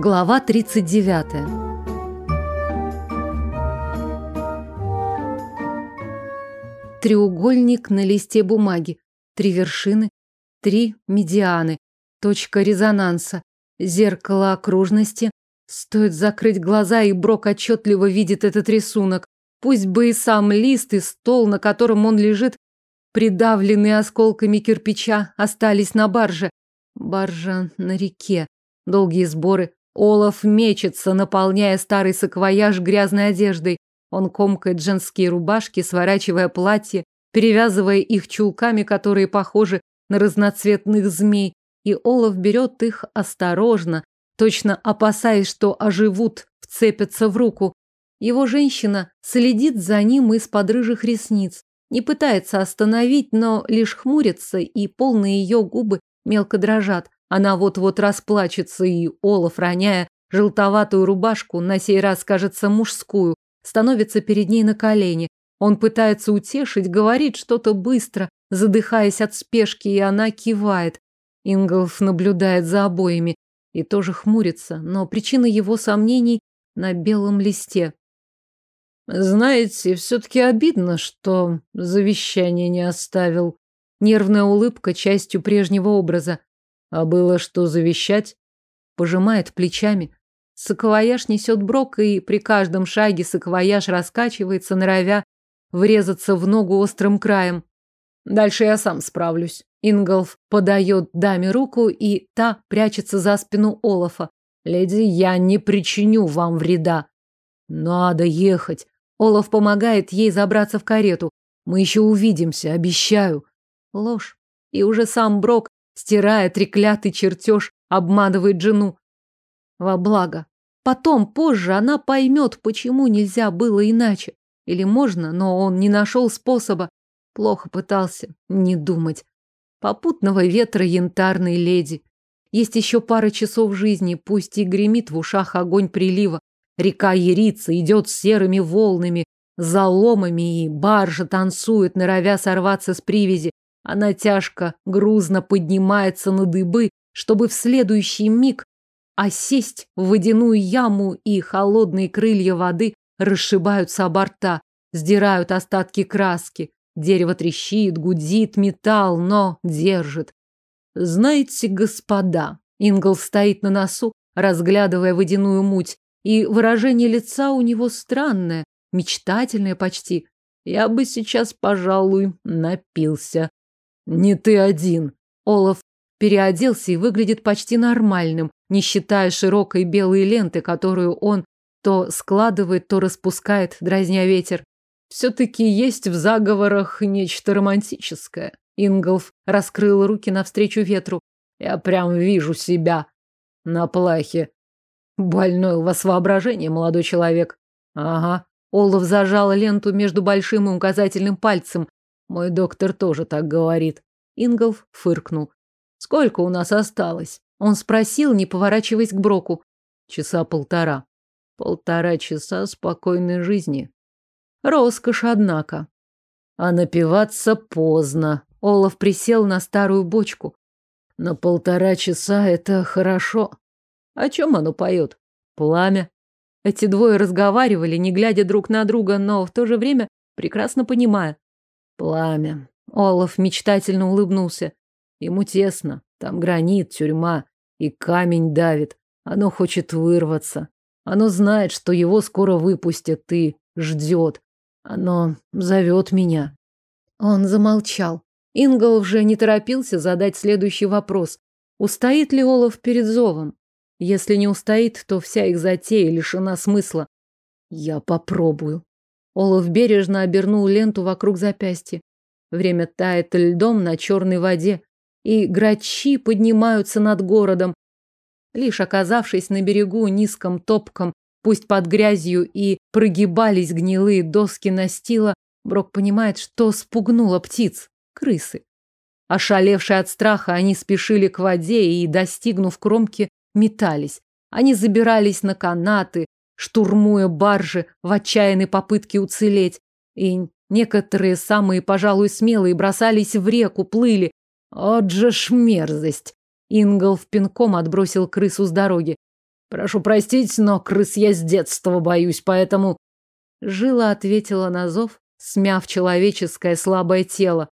Глава 39. Треугольник на листе бумаги. Три вершины, три медианы, точка резонанса, зеркало окружности. Стоит закрыть глаза, и Брок отчетливо видит этот рисунок. Пусть бы и сам лист, и стол, на котором он лежит, придавленные осколками кирпича, остались на барже. Баржа на реке. Долгие сборы. Олаф мечется, наполняя старый саквояж грязной одеждой. Он комкает женские рубашки, сворачивая платье, перевязывая их чулками, которые похожи на разноцветных змей, и Олаф берет их осторожно, точно опасаясь, что оживут, вцепятся в руку. Его женщина следит за ним из-под рыжих ресниц, не пытается остановить, но лишь хмурится, и полные ее губы мелко дрожат. Она вот-вот расплачется, и Олаф, роняя желтоватую рубашку, на сей раз, кажется, мужскую, становится перед ней на колени. Он пытается утешить, говорит что-то быстро, задыхаясь от спешки, и она кивает. Инголф наблюдает за обоими и тоже хмурится, но причина его сомнений на белом листе. Знаете, все-таки обидно, что завещание не оставил. Нервная улыбка частью прежнего образа. А было что завещать? Пожимает плечами. Саквояж несет брок, и при каждом шаге саквояж раскачивается, норовя врезаться в ногу острым краем. Дальше я сам справлюсь. Инголф подает даме руку, и та прячется за спину Олафа. Леди, я не причиню вам вреда. Надо ехать. Олаф помогает ей забраться в карету. Мы еще увидимся, обещаю. Ложь. И уже сам Брок, стирая треклятый чертеж, обманывает жену. Во благо. Потом, позже, она поймет, почему нельзя было иначе. Или можно, но он не нашел способа. Плохо пытался не думать. Попутного ветра янтарной леди. Есть еще пара часов жизни, пусть и гремит в ушах огонь прилива. Река ярится, идет серыми волнами, заломами, и баржа танцует, норовя сорваться с привязи. Она тяжко, грузно поднимается на дыбы, чтобы в следующий миг осесть в водяную яму, и холодные крылья воды расшибаются о борта, сдирают остатки краски. Дерево трещит, гудит металл, но держит. Знаете, господа, Ингл стоит на носу, разглядывая водяную муть, и выражение лица у него странное, мечтательное почти. Я бы сейчас, пожалуй, напился. Не ты один. Олаф переоделся и выглядит почти нормальным, не считая широкой белой ленты, которую он то складывает, то распускает, дразня ветер. Все-таки есть в заговорах нечто романтическое. Инголф раскрыл руки навстречу ветру. Я прям вижу себя на плахе. Больное у вас воображение, молодой человек. Ага. Олаф зажал ленту между большим и указательным пальцем. Мой доктор тоже так говорит. Инголф фыркнул. Сколько у нас осталось? Он спросил, не поворачиваясь к Броку. Часа полтора. Полтора часа спокойной жизни. Роскошь, однако. А напиваться поздно. Олаф присел на старую бочку. На полтора часа это хорошо. О чем оно поет? Пламя. Эти двое разговаривали, не глядя друг на друга, но в то же время прекрасно понимая. Пламя. Олаф мечтательно улыбнулся. Ему тесно. Там гранит, тюрьма. И камень давит. Оно хочет вырваться. Оно знает, что его скоро выпустят и ждет. Оно зовет меня. Он замолчал. Ингол уже не торопился задать следующий вопрос. Устоит ли Олаф перед зовом? Если не устоит, то вся их затея лишена смысла. Я попробую. Олаф бережно обернул ленту вокруг запястья. Время тает льдом на черной воде, и грачи поднимаются над городом. Лишь оказавшись на берегу низком топком, пусть под грязью и прогибались гнилые доски настила, Брок понимает, что спугнуло птиц, крысы. Ошалевшие от страха, они спешили к воде и, достигнув кромки, метались. Они забирались на канаты, штурмуя баржи в отчаянной попытке уцелеть. И некоторые, самые, пожалуй, смелые, бросались в реку, плыли. От же ж мерзость! Ингл в пинком отбросил крысу с дороги. Прошу простить, но крыс я с детства боюсь, поэтому... Жила ответила на зов, смяв человеческое слабое тело.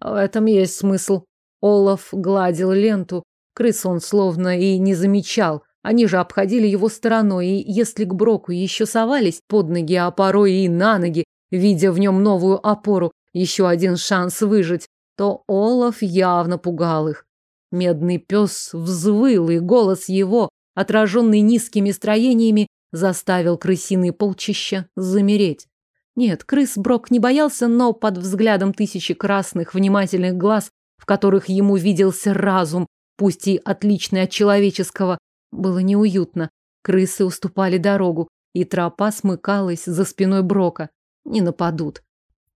В этом есть смысл. Олаф гладил ленту. Крыс он словно и не замечал. Они же обходили его стороной, и если к Броку еще совались под ноги, а порой и на ноги, видя в нем новую опору, еще один шанс выжить, то Олаф явно пугал их. Медный пес взвыл, и голос его, отраженный низкими строениями, заставил крысиные полчища замереть. Нет, крыс Брок не боялся, но под взглядом тысячи красных внимательных глаз, в которых ему виделся разум, пусть и отличный от человеческого, было неуютно. Крысы уступали дорогу, и тропа смыкалась за спиной Брока. Не нападут.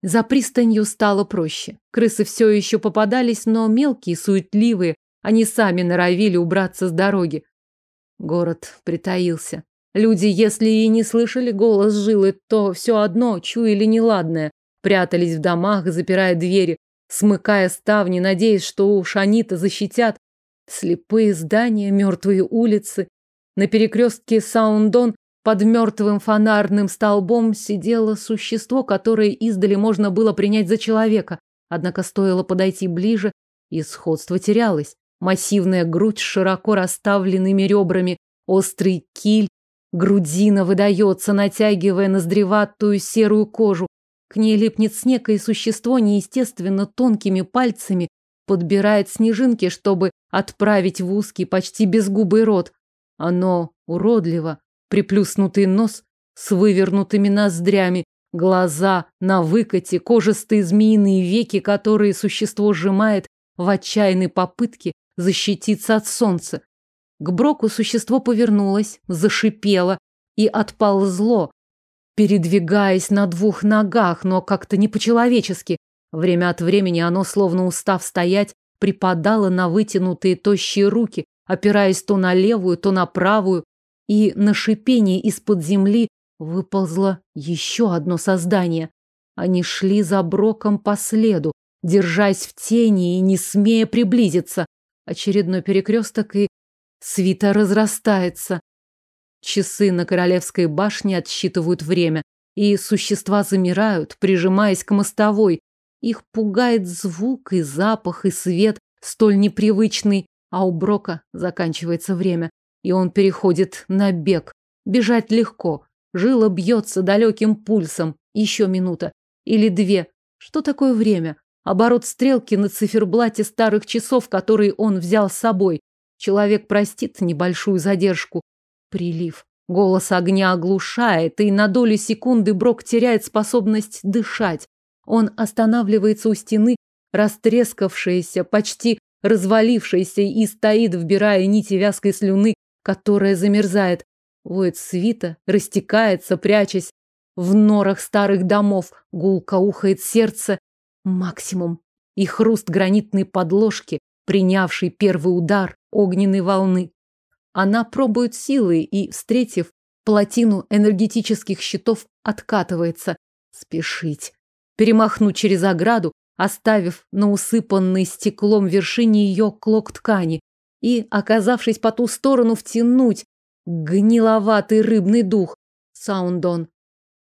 За пристанью стало проще. Крысы все еще попадались, но мелкие, суетливые, они сами норовили убраться с дороги. Город притаился. Люди, если и не слышали голос жилы, то все одно чуяли неладное. Прятались в домах, запирая двери, смыкая ставни, надеясь, что уж они-то защитят. Слепые здания, мертвые улицы. На перекрестке Саундон под мертвым фонарным столбом сидело существо, которое издали можно было принять за человека. Однако стоило подойти ближе, и сходство терялось. Массивная грудь с широко расставленными ребрами, острый киль, грудина выдается, натягивая ноздреватую серую кожу. К ней липнет снег, и существо неестественно тонкими пальцами подбирает снежинки, чтобы отправить в узкий, почти безгубый рот. Оно уродливо, приплюснутый нос с вывернутыми ноздрями, глаза на выкате, кожистые змеиные веки, которые существо сжимает в отчаянной попытке защититься от солнца. К Броку существо повернулось, зашипело и отползло, передвигаясь на двух ногах, но как-то не по-человечески. Время от времени оно, словно устав стоять, припадало на вытянутые тощие руки, опираясь то на левую, то на правую, и на шипение из-под земли выползло еще одно создание. Они шли за Броком по следу, держась в тени и не смея приблизиться. Очередной перекресток, и свита разрастается. Часы на королевской башне отсчитывают время, и существа замирают, прижимаясь к мостовой. Их пугает звук и запах, и свет, столь непривычный, а у Брока заканчивается время, и он переходит на бег. Бежать легко. Жила бьется далеким пульсом. Еще минута. Или две. Что такое время? оборот стрелки на циферблате старых часов, которые он взял с собой. Человек простит небольшую задержку. Прилив. Голос огня оглушает, и на долю секунды Брок теряет способность дышать. Он останавливается у стены, растрескавшаяся, почти развалившаяся, и стоит, вбирая нити вязкой слюны, которая замерзает. Воет свита, растекается, прячась. В норах старых домов гулко ухает сердце, Максимум. И хруст гранитной подложки, принявшей первый удар огненной волны. Она пробует силы и, встретив плотину энергетических щитов, откатывается. Спешить. Перемахнуть через ограду, оставив на усыпанной стеклом вершине ее клок ткани и, оказавшись по ту сторону, втянуть гниловатый рыбный дух. Саундон.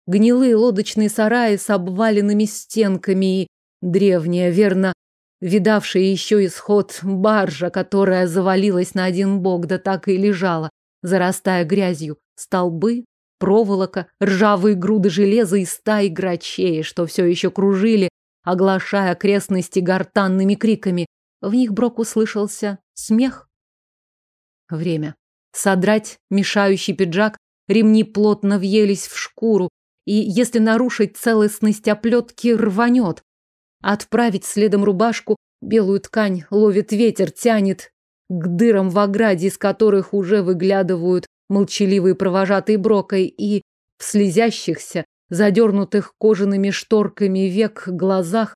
Гнилые лодочные сараи с обваленными стенками и Древняя, верно, видавшая еще исход баржа, которая завалилась на один бок, да так и лежала, зарастая грязью. Столбы, проволока, ржавые груды железа и стаи грачей, что все еще кружили, оглашая окрестности гортанными криками. В них Брок услышался смех. Время. Содрать мешающий пиджак, ремни плотно въелись в шкуру, и если нарушить целостность оплетки, рванет. Отправить следом рубашку, белую ткань ловит ветер, тянет к дырам в ограде, из которых уже выглядывают молчаливые провожатые брокой, и в слезящихся, задернутых кожаными шторками век глазах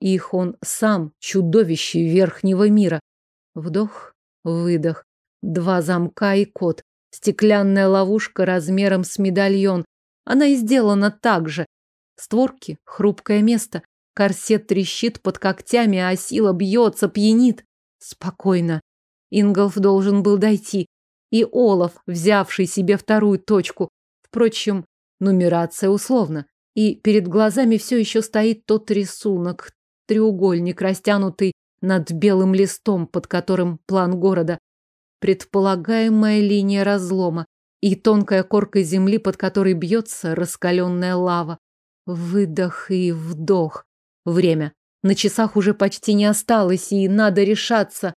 их он сам, чудовище верхнего мира. Вдох, выдох, два замка и код, стеклянная ловушка размером с медальон. Она и сделана так же. Створки, хрупкое место, Корсет трещит под когтями, а сила бьется, пьянит. Спокойно. Инголф должен был дойти. И Олаф, взявший себе вторую точку. Впрочем, нумерация условна. И перед глазами все еще стоит тот рисунок, треугольник, растянутый над белым листом, под которым план города. Предполагаемая линия разлома и тонкая корка земли, под которой бьется раскаленная лава. Выдох и вдох. Время. На часах уже почти не осталось, и надо решаться,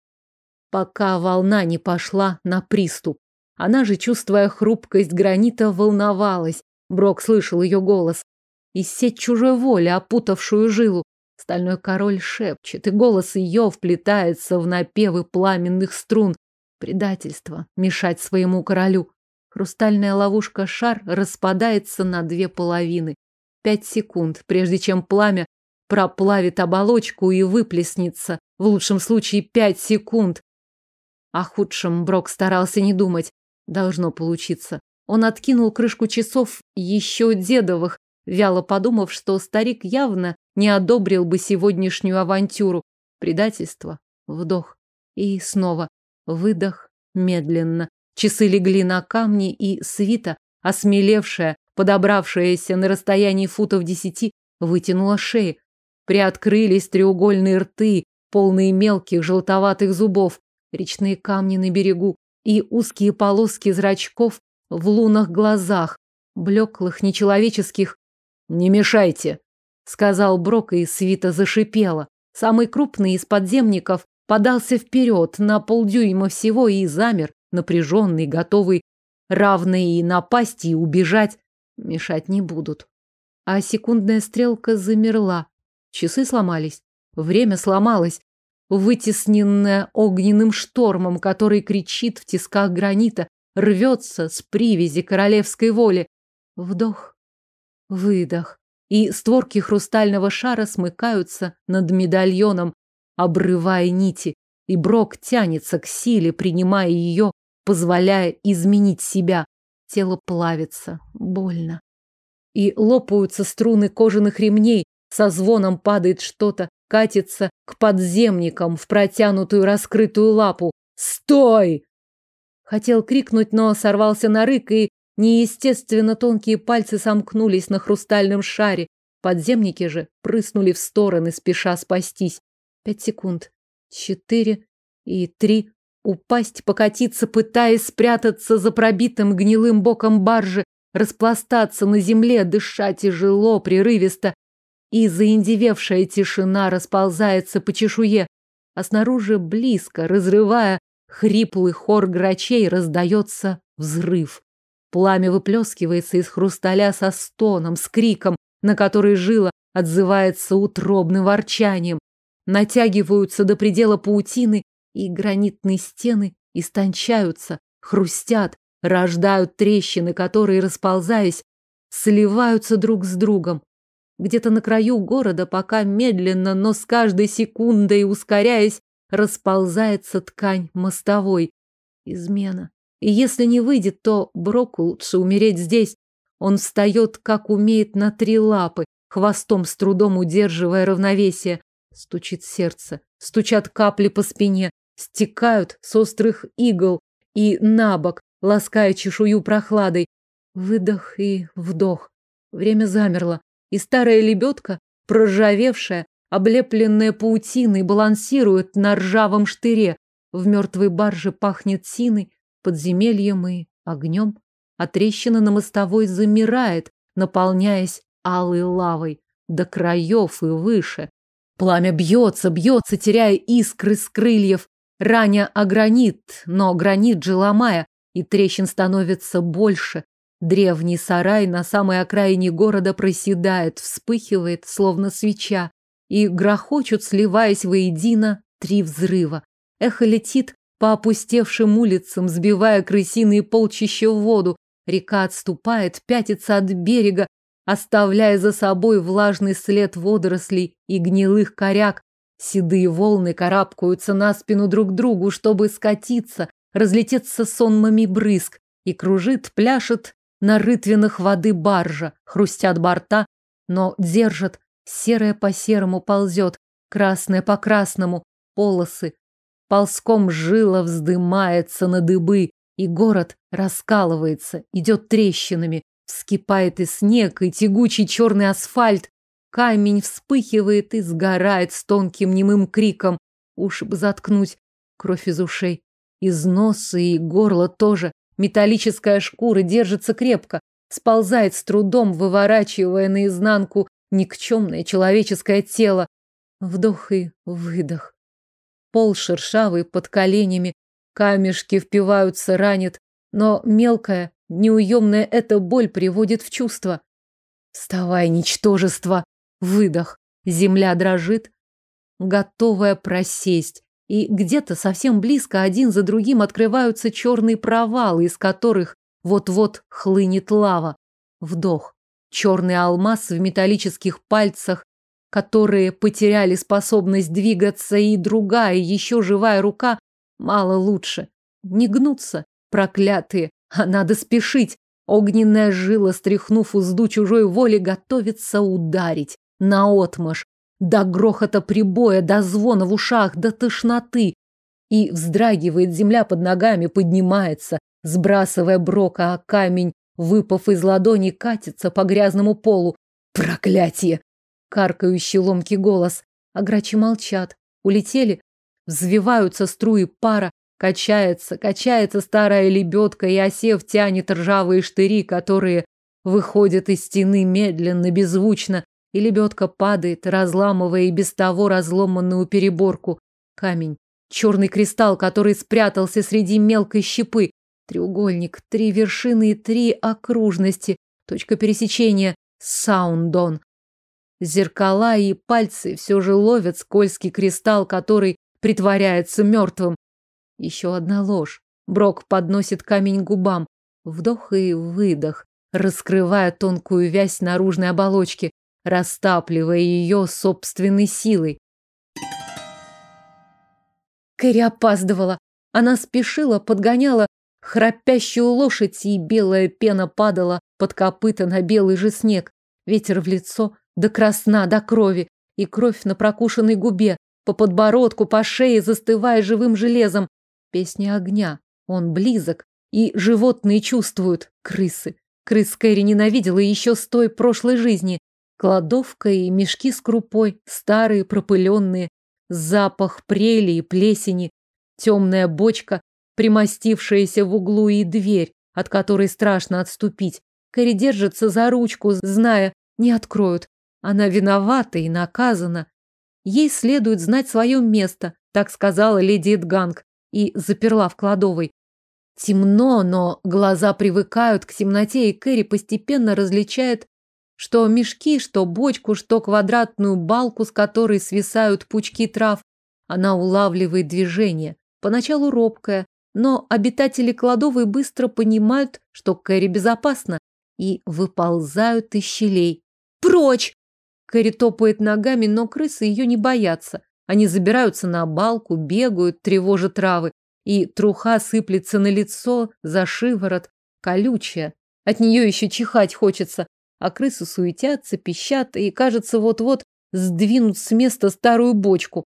пока волна не пошла на приступ. Она же, чувствуя хрупкость гранита, волновалась. Брок слышал ее голос. И сеть чужой воли, опутавшую жилу. Стальной король шепчет, и голос ее вплетается в напевы пламенных струн. Предательство мешать своему королю. Хрустальная ловушка-шар распадается на две половины. Пять секунд, прежде чем пламя проплавит оболочку и выплеснется. В лучшем случае пять секунд. О худшем Брок старался не думать. Должно получиться. Он откинул крышку часов еще дедовых, вяло подумав, что старик явно не одобрил бы сегодняшнюю авантюру. Предательство. Вдох. И снова. Выдох. Медленно. Часы легли на камни, и свита, осмелевшая, подобравшаяся на расстоянии футов десяти, вытянула шеи. Приоткрылись треугольные рты, полные мелких желтоватых зубов, речные камни на берегу и узкие полоски зрачков в лунах глазах, блеклых, нечеловеческих. «Не мешайте!» — сказал Брок, и свита зашипела. Самый крупный из подземников подался вперед на полдюйма всего и замер, напряженный, готовый равный и напасть, и убежать. Мешать не будут. А секундная стрелка замерла, Часы сломались. Время сломалось, вытесненное огненным штормом, который кричит в тисках гранита, рвется с привязи королевской воли. Вдох, выдох, и створки хрустального шара смыкаются над медальоном, обрывая нити, и Брок тянется к силе, принимая ее, позволяя изменить себя. Тело плавится, больно. И лопаются струны кожаных ремней, со звоном падает что-то, катится к подземникам в протянутую раскрытую лапу. «Стой!» Хотел крикнуть, но сорвался на рык, и неестественно тонкие пальцы сомкнулись на хрустальном шаре. Подземники же прыснули в стороны, спеша спастись. Пять секунд. Четыре и три. Упасть, покатиться, пытаясь спрятаться за пробитым гнилым боком баржи, распластаться на земле, дышать тяжело, прерывисто, и заиндевевшая тишина расползается по чешуе, а снаружи близко, разрывая хриплый хор грачей, раздается взрыв. Пламя выплескивается из хрусталя со стоном, с криком, на который жила отзывается утробным ворчанием. Натягиваются до предела паутины, и гранитные стены истончаются, хрустят, рождают трещины, которые, расползаясь, сливаются друг с другом, где-то на краю города, пока медленно, но с каждой секундой ускоряясь, расползается ткань мостовой. Измена. И если не выйдет, то Броку лучше умереть здесь. Он встает, как умеет, на три лапы, хвостом с трудом удерживая равновесие. Стучит сердце, стучат капли по спине, стекают с острых игл и на бок, лаская чешую прохладой. Выдох и вдох. Время замерло и старая лебедка, проржавевшая, облепленная паутиной, балансирует на ржавом штыре. В мертвой барже пахнет синой, подземельем и огнем, а трещина на мостовой замирает, наполняясь алой лавой до краев и выше. Пламя бьется, бьется, теряя искры с крыльев, раня о гранит, но гранит же ломая, и трещин становится больше, Древний сарай на самой окраине города проседает, вспыхивает, словно свеча, и грохочут, сливаясь воедино, три взрыва. Эхо летит по опустевшим улицам, сбивая крысиные полчища в воду. Река отступает, пятится от берега, оставляя за собой влажный след водорослей и гнилых коряк. Седые волны карабкаются на спину друг другу, чтобы скатиться, разлететься сонмами брызг, и кружит, пляшет на рытвинах воды баржа, хрустят борта, но держат, серое по серому ползет, красное по красному, полосы. Ползком жила вздымается на дыбы, и город раскалывается, идет трещинами, вскипает и снег, и тягучий черный асфальт. Камень вспыхивает и сгорает с тонким немым криком. Уши бы заткнуть, кровь из ушей. Из носа и горла тоже. Металлическая шкура держится крепко, сползает с трудом, выворачивая наизнанку никчемное человеческое тело. Вдох и выдох. Пол шершавый под коленями, камешки впиваются, ранит, но мелкая, неуемная эта боль приводит в чувство. Вставай, ничтожество! Выдох. Земля дрожит, готовая просесть. И где-то совсем близко один за другим открываются черные провалы, из которых вот-вот хлынет лава. Вдох. Черный алмаз в металлических пальцах, которые потеряли способность двигаться, и другая, еще живая рука, мало лучше. Не гнуться, проклятые, а надо спешить. Огненная жила, стряхнув узду чужой воли, готовится ударить. Наотмашь. До грохота прибоя, до звона в ушах, до тошноты. И вздрагивает земля под ногами, поднимается, сбрасывая брока, а камень, выпав из ладони, катится по грязному полу. Проклятие! Каркающий ломкий голос. А грачи молчат. Улетели. Взвиваются струи пара. Качается, качается старая лебедка, и осев тянет ржавые штыри, которые выходят из стены медленно, беззвучно, и лебедка падает, разламывая и без того разломанную переборку. Камень. Черный кристалл, который спрятался среди мелкой щепы. Треугольник, три вершины и три окружности. Точка пересечения. Саундон. Зеркала и пальцы все же ловят скользкий кристалл, который притворяется мертвым. Еще одна ложь. Брок подносит камень губам. Вдох и выдох, раскрывая тонкую вязь наружной оболочки, растапливая ее собственной силой. Кэрри опаздывала. Она спешила, подгоняла храпящую лошадь, и белая пена падала под копыта на белый же снег. Ветер в лицо, до красна, до крови, и кровь на прокушенной губе, по подбородку, по шее, застывая живым железом. Песня огня. Он близок, и животные чувствуют. Крысы. Крыс Кэрри ненавидела еще с той прошлой жизни. Кладовка и мешки с крупой, старые, пропыленные. Запах прели и плесени. Темная бочка, примостившаяся в углу, и дверь, от которой страшно отступить. Кэрри держится за ручку, зная, не откроют. Она виновата и наказана. Ей следует знать свое место, так сказала леди Эдганг и заперла в кладовой. Темно, но глаза привыкают к темноте, и Кэрри постепенно различает, что мешки, что бочку, что квадратную балку, с которой свисают пучки трав. Она улавливает движение, поначалу робкое, но обитатели кладовой быстро понимают, что Кэрри безопасна, и выползают из щелей. «Прочь!» Кэрри топает ногами, но крысы ее не боятся. Они забираются на балку, бегают, тревожат травы, и труха сыплется на лицо, за шиворот, колючая. От нее еще чихать хочется, а крысы суетятся, пищат и, кажется, вот-вот сдвинут с места старую бочку.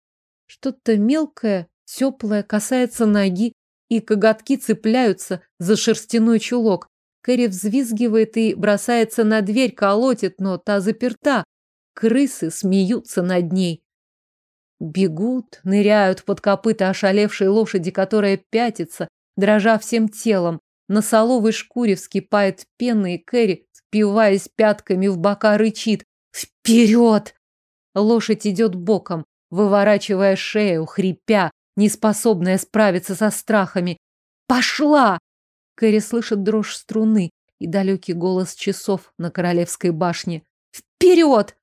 Что-то мелкое, теплое касается ноги, и коготки цепляются за шерстяной чулок. Кэрри взвизгивает и бросается на дверь, колотит, но та заперта. Крысы смеются над ней. Бегут, ныряют под копыта ошалевшей лошади, которая пятится, дрожа всем телом. На соловой шкуре вскипает пена, и Кэрри, впиваясь пятками в бока, рычит. «Вперед!» Лошадь идет боком, выворачивая шею, хрипя, неспособная справиться со страхами. «Пошла!» Кэрри слышит дрожь струны и далекий голос часов на королевской башне. «Вперед!»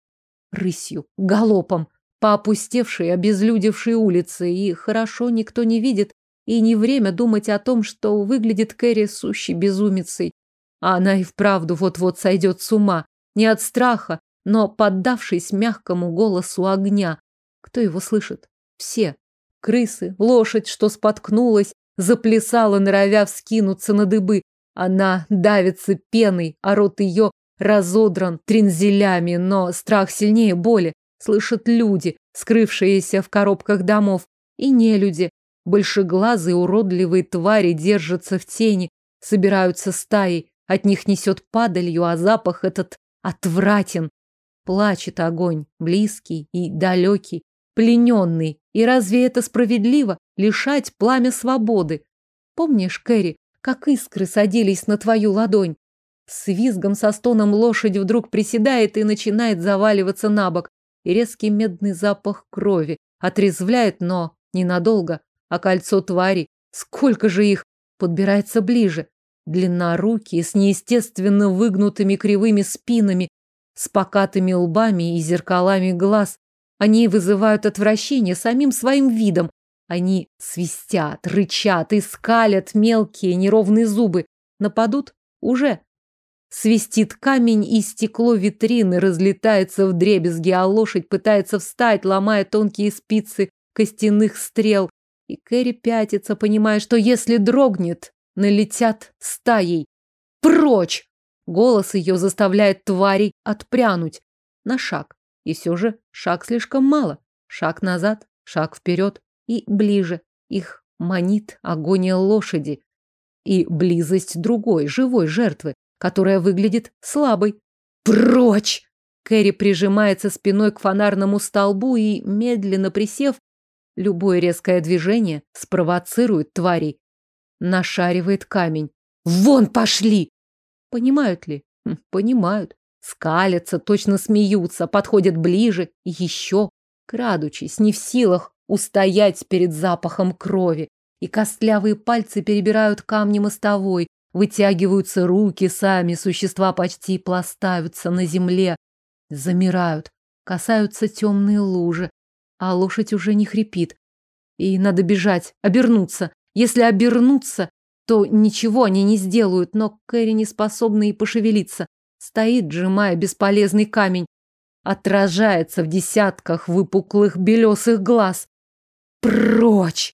Рысью, галопом, по опустевшей, обезлюдевшей улице, и хорошо никто не видит, и не время думать о том, что выглядит Кэрри сущей безумицей. А она и вправду вот-вот сойдет с ума, не от страха, но поддавшись мягкому голосу огня. Кто его слышит? Все. Крысы, лошадь, что споткнулась, заплясала, норовя вскинуться на дыбы. Она давится пеной, а рот ее разодран трензелями, но страх сильнее боли. Слышат люди, скрывшиеся в коробках домов, и не люди. Большеглазые уродливые твари держатся в тени, собираются стаей, от них несет падалью, а запах этот отвратен. Плачет огонь, близкий и далекий, плененный. И разве это справедливо лишать пламя свободы? Помнишь, Кэрри, как искры садились на твою ладонь? С визгом со стоном лошадь вдруг приседает и начинает заваливаться на бок. И резкий медный запах крови отрезвляет, но ненадолго. А кольцо твари, сколько же их, подбирается ближе. Длиннорукие, с неестественно выгнутыми кривыми спинами, с покатыми лбами и зеркалами глаз. Они вызывают отвращение самим своим видом. Они свистят, рычат и скалят мелкие неровные зубы. Нападут? Уже. Свистит камень, и стекло витрины разлетается в дребезги, а лошадь пытается встать, ломая тонкие спицы костяных стрел. И Кэрри пятится, понимая, что если дрогнет, налетят стаей. Прочь! Голос ее заставляет тварей отпрянуть. На шаг. И все же шаг слишком мало. Шаг назад, шаг вперед и ближе. Их манит агония лошади. И близость другой, живой жертвы, которая выглядит слабой. Прочь! Кэрри прижимается спиной к фонарному столбу и, медленно присев, любое резкое движение спровоцирует тварей нашаривает камень. Вон пошли! Понимают ли? Хм, понимают. Скалятся, точно смеются, подходят ближе и еще, крадучись, не в силах устоять перед запахом крови. И костлявые пальцы перебирают камни мостовой, вытягиваются руки сами, существа почти пластаются на земле, замирают, касаются темные лужи, а лошадь уже не хрипит. И надо бежать, обернуться, если обернуться, то ничего они не сделают, но Кэрри не способна и пошевелиться. Стоит, сжимая бесполезный камень. Отражается в десятках выпуклых белесых глаз. Прочь!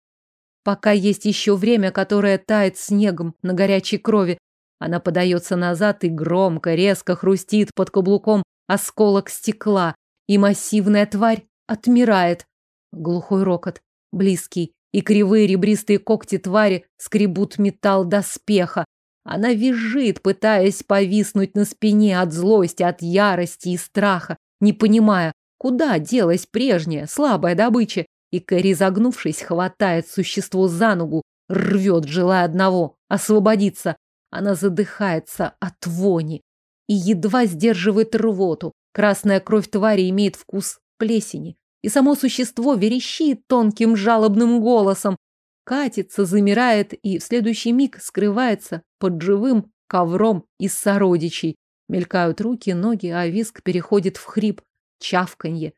Пока есть еще время, которое тает снегом на горячей крови, она подается назад и громко, резко хрустит под каблуком осколок стекла, и массивная тварь отмирает. Глухой рокот, близкий, и кривые ребристые когти твари скребут металл доспеха. Она визжит, пытаясь повиснуть на спине от злости, от ярости и страха, не понимая, куда делась прежняя слабая добыча. И Кэрри, загнувшись, хватает существо за ногу, рвет, желая одного — освободиться. Она задыхается от вони и едва сдерживает рвоту. Красная кровь твари имеет вкус плесени и само существо верещит тонким жалобным голосом, катится, замирает и в следующий миг скрывается под живым ковром из сородичей. Мелькают руки, ноги, а виск переходит в хрип, чавканье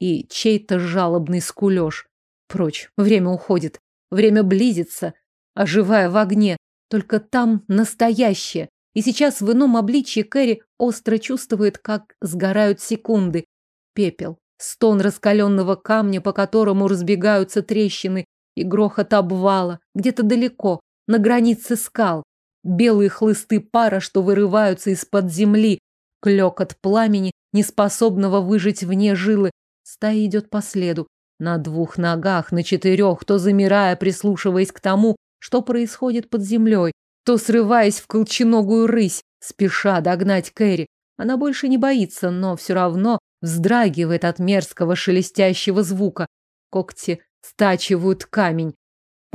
и чей-то жалобный скулеж. Прочь, время уходит, время близится, оживая в огне, только там настоящее. И сейчас в ином обличье Кэрри остро чувствует, как сгорают секунды. Пепел, Стон раскаленного камня, по которому разбегаются трещины, и грохот обвала, где-то далеко, на границе скал. Белые хлысты пара, что вырываются из-под земли, клёкот пламени, неспособного выжить вне жилы. Стая идет по следу, на двух ногах, на четырех, то замирая, прислушиваясь к тому, что происходит под землей, то срываясь в колченогую рысь, спеша догнать Кэрри. Она больше не боится, но все равно вздрагивает от мерзкого шелестящего звука. Когти стачивают камень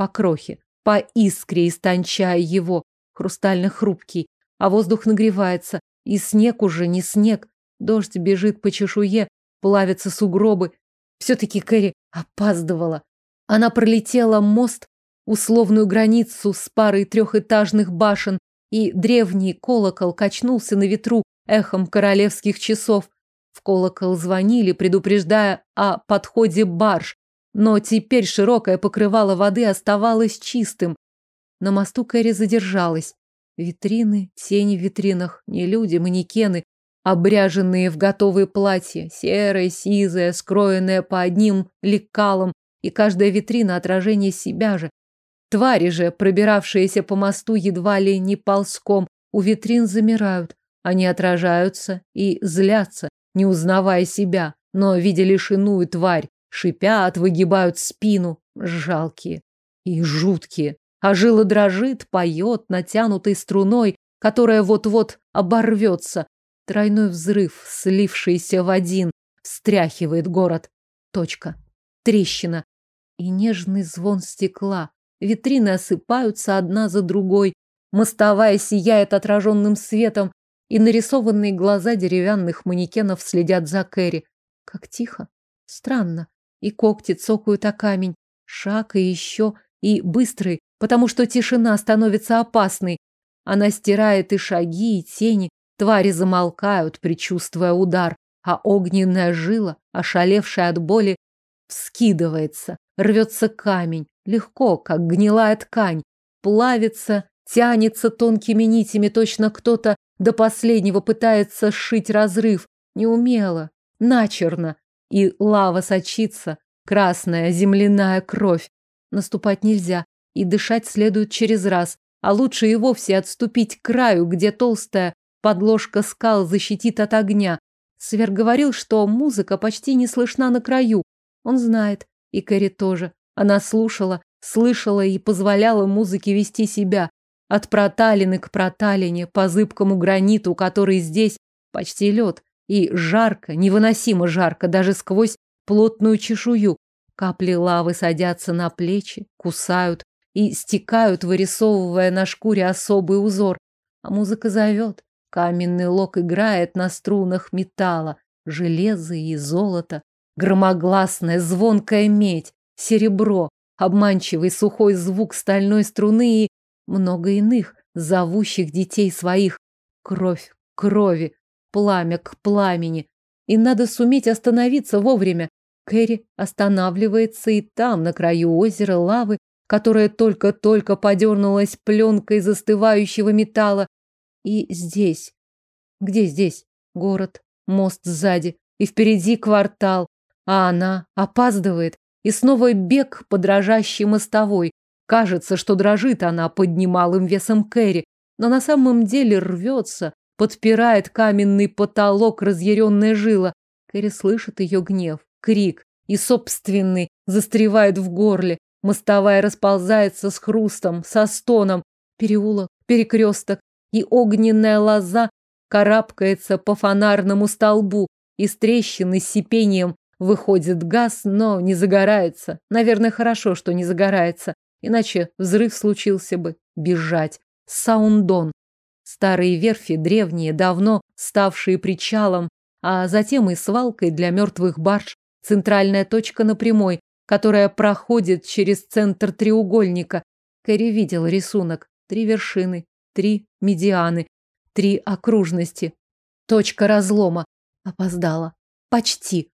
по крохе, по искре истончая его, хрустально-хрупкий, а воздух нагревается, и снег уже не снег, дождь бежит по чешуе, плавятся сугробы. Все-таки Кэрри опаздывала. Она пролетела мост, условную границу с парой трехэтажных башен, и древний колокол качнулся на ветру эхом королевских часов. В колокол звонили, предупреждая о подходе барж, но теперь широкое покрывало воды оставалось чистым. На мосту Кэрри задержалась. Витрины, тени в витринах, не люди, манекены, обряженные в готовые платья, серое, сизое, скроенное по одним лекалам, и каждая витрина отражение себя же. Твари же, пробиравшиеся по мосту едва ли не ползком, у витрин замирают. Они отражаются и злятся, не узнавая себя, но видя лишь иную тварь, шипят, выгибают спину, жалкие. и жуткие. А жила дрожит, поет натянутой струной, которая вот-вот оборвется. Тройной взрыв, слившийся в один, встряхивает город. Точка. Трещина. И нежный звон стекла. Витрины осыпаются одна за другой. Мостовая сияет отраженным светом, и нарисованные глаза деревянных манекенов следят за Кэрри. Как тихо. Странно. И когти цокают о камень. Шаг и еще, и быстрый, потому что тишина становится опасной. Она стирает и шаги, и тени. Твари замолкают, предчувствуя удар, а огненная жила, ошалевшая от боли, вскидывается. Рвется камень, легко, как гнилая ткань, плавится, тянется тонкими нитями, точно кто-то до последнего пытается сшить разрыв. Неумело, начерно. И лава сочится, красная земляная кровь. Наступать нельзя, и дышать следует через раз, а лучше и вовсе отступить к краю, где толстая подложка скал защитит от огня. Свер говорил, что музыка почти не слышна на краю. Он знает, и Кэрри тоже. Она слушала, слышала и позволяла музыке вести себя. От проталины к проталине, по зыбкому граниту, который здесь почти лед. И жарко, невыносимо жарко, даже сквозь плотную чешую. Капли лавы садятся на плечи, кусают и стекают, вырисовывая на шкуре особый узор. А музыка зовет. Каменный лог играет на струнах металла, железа и золота. Громогласная звонкая медь, серебро, обманчивый сухой звук стальной струны и много иных, зовущих детей своих. Кровь, крови, пламя к пламени. И надо суметь остановиться вовремя. Кэрри останавливается и там, на краю озера лавы, которая только-только подернулась пленкой застывающего металла. И здесь. Где здесь? Город, мост сзади, и впереди квартал, а она опаздывает, и снова бег по дрожащей мостовой. Кажется, что дрожит она под немалым весом Кэрри, но на самом деле рвется, подпирает каменный потолок разъяренная жила. Кэрри слышит ее гнев, крик, и собственный застревает в горле. Мостовая расползается с хрустом, со стоном. Переулок, перекресток, и огненная лоза карабкается по фонарному столбу, из трещины с сипением Выходит газ, но не загорается. Наверное, хорошо, что не загорается. Иначе взрыв случился бы. Бежать. Саундон. Старые верфи, древние, давно ставшие причалом, а затем и свалкой для мертвых барж. Центральная точка на прямой, которая проходит через центр треугольника. Кэрри видел рисунок. Три вершины, три медианы, три окружности. Точка разлома. Опоздала. Почти.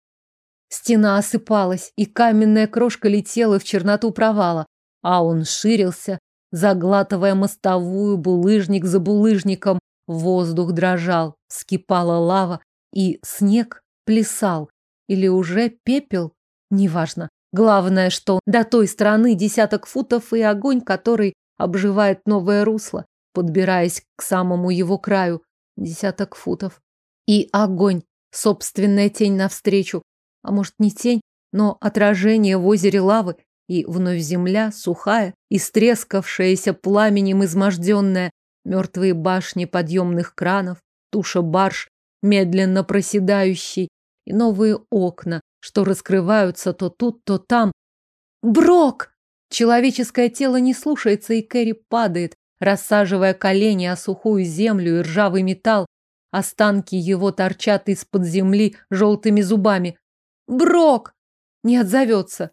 Стена осыпалась, и каменная крошка летела в черноту провала, а он ширился, заглатывая мостовую булыжник за булыжником. Воздух дрожал, скипала лава, и снег плясал. Или уже пепел? Неважно. Главное, что до той стороны десяток футов и огонь, который обживает новое русло, подбираясь к самому его краю. Десяток футов. И огонь, собственная тень навстречу, а может не тень, но отражение в озере лавы, и вновь земля, сухая, истрескавшаяся пламенем изможденная, мертвые башни подъемных кранов, туша барж, медленно проседающий, и новые окна, что раскрываются то тут, то там. Брок! Человеческое тело не слушается, и Кэрри падает, рассаживая колени о сухую землю и ржавый металл. Останки его торчат из-под земли желтыми зубами. Брок! Не отзовется.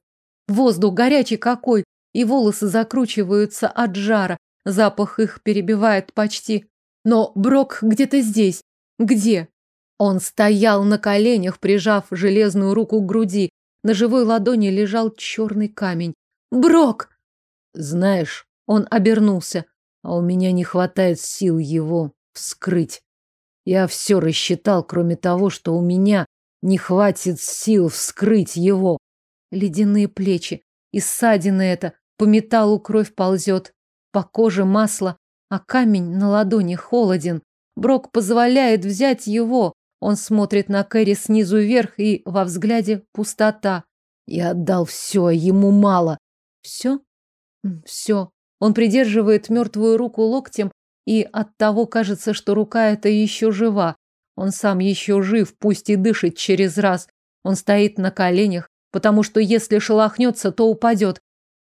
Воздух горячий какой, и волосы закручиваются от жара. Запах их перебивает почти. Но Брок где-то здесь. Где? Он стоял на коленях, прижав железную руку к груди. На живой ладони лежал черный камень. Брок! Знаешь, он обернулся. А у меня не хватает сил его вскрыть. Я все рассчитал, кроме того, что у меня не хватит сил вскрыть его. Ледяные плечи. И ссадины это. По металлу кровь ползет. По коже масло. А камень на ладони холоден. Брок позволяет взять его. Он смотрит на Кэрри снизу вверх, и во взгляде пустота. Я отдал все, а ему мало. Все? Все. Он придерживает мертвую руку локтем, и от того кажется, что рука эта еще жива. Он сам еще жив, пусть и дышит через раз. Он стоит на коленях, потому что если шелохнется, то упадет.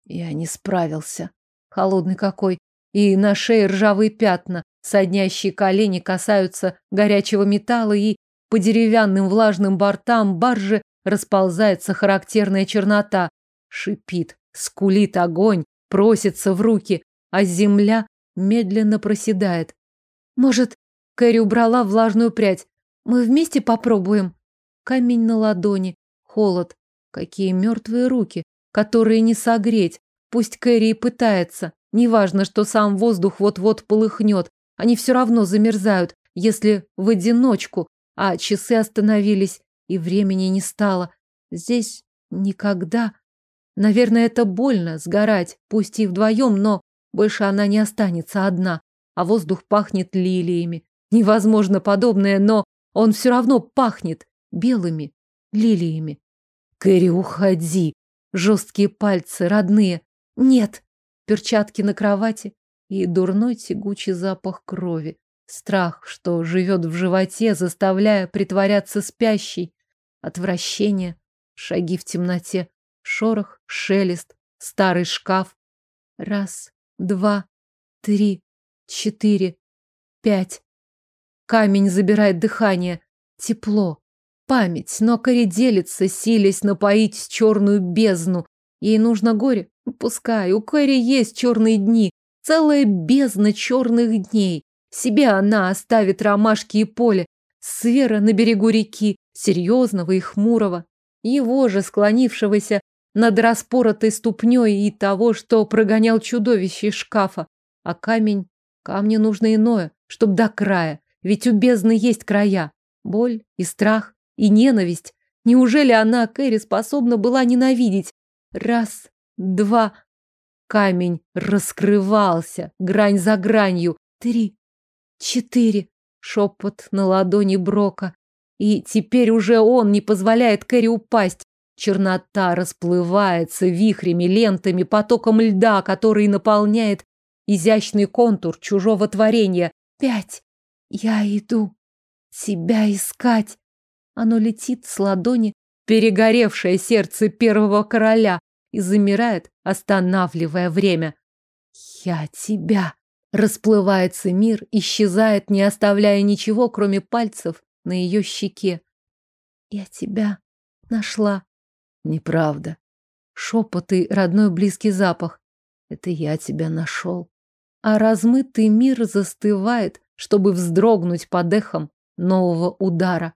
Я не справился. Холодный какой. И на шее ржавые пятна, соднящие колени касаются горячего металла, и по деревянным влажным бортам баржи расползается характерная чернота. Шипит, скулит огонь, просится в руки, а земля медленно проседает. Может, Кэрри убрала влажную прядь. Мы вместе попробуем. Камень на ладони, холод. Какие мертвые руки, которые не согреть. Пусть Кэрри и пытается. Неважно, что сам воздух вот-вот полыхнет. Они все равно замерзают, если в одиночку. А часы остановились, и времени не стало. Здесь никогда... Наверное, это больно сгорать, пусть и вдвоем, но больше она не останется одна. А воздух пахнет лилиями. Невозможно подобное, но он все равно пахнет белыми лилиями. Кэрри, уходи. Жесткие пальцы, родные. Нет. Перчатки на кровати и дурной тягучий запах крови. Страх, что живет в животе, заставляя притворяться спящей. Отвращение, шаги в темноте, шорох, шелест, старый шкаф. Раз, два, три, четыре, пять. Камень забирает дыхание. Тепло. Память, но Кори делится, силясь напоить черную бездну. Ей нужно горе? Пускай, у Кори есть черные дни. Целая бездна черных дней. Себе она оставит ромашки и поле. Свера на берегу реки, серьезного и хмурого. Его же, склонившегося над распоротой ступней и того, что прогонял чудовище из шкафа. А камень... Камню нужно иное, чтоб до края. Ведь у бездны есть края. Боль и страх, и ненависть. Неужели она, Кэрри, способна была ненавидеть? Раз, два... Камень раскрывался, грань за гранью. Три, четыре. Шепот на ладони Брока. И теперь уже он не позволяет Кэрри упасть. Чернота расплывается вихрями, лентами, потоком льда, который наполняет изящный контур чужого творения. Пять. Я иду. Себя искать. Оно летит с ладони, перегоревшее сердце первого короля, и замирает, останавливая время. Я тебя. Расплывается мир, исчезает, не оставляя ничего, кроме пальцев на ее щеке. Я тебя нашла. Неправда. Шепот и родной близкий запах. Это я тебя нашел. А размытый мир застывает, чтобы вздрогнуть под эхом нового удара.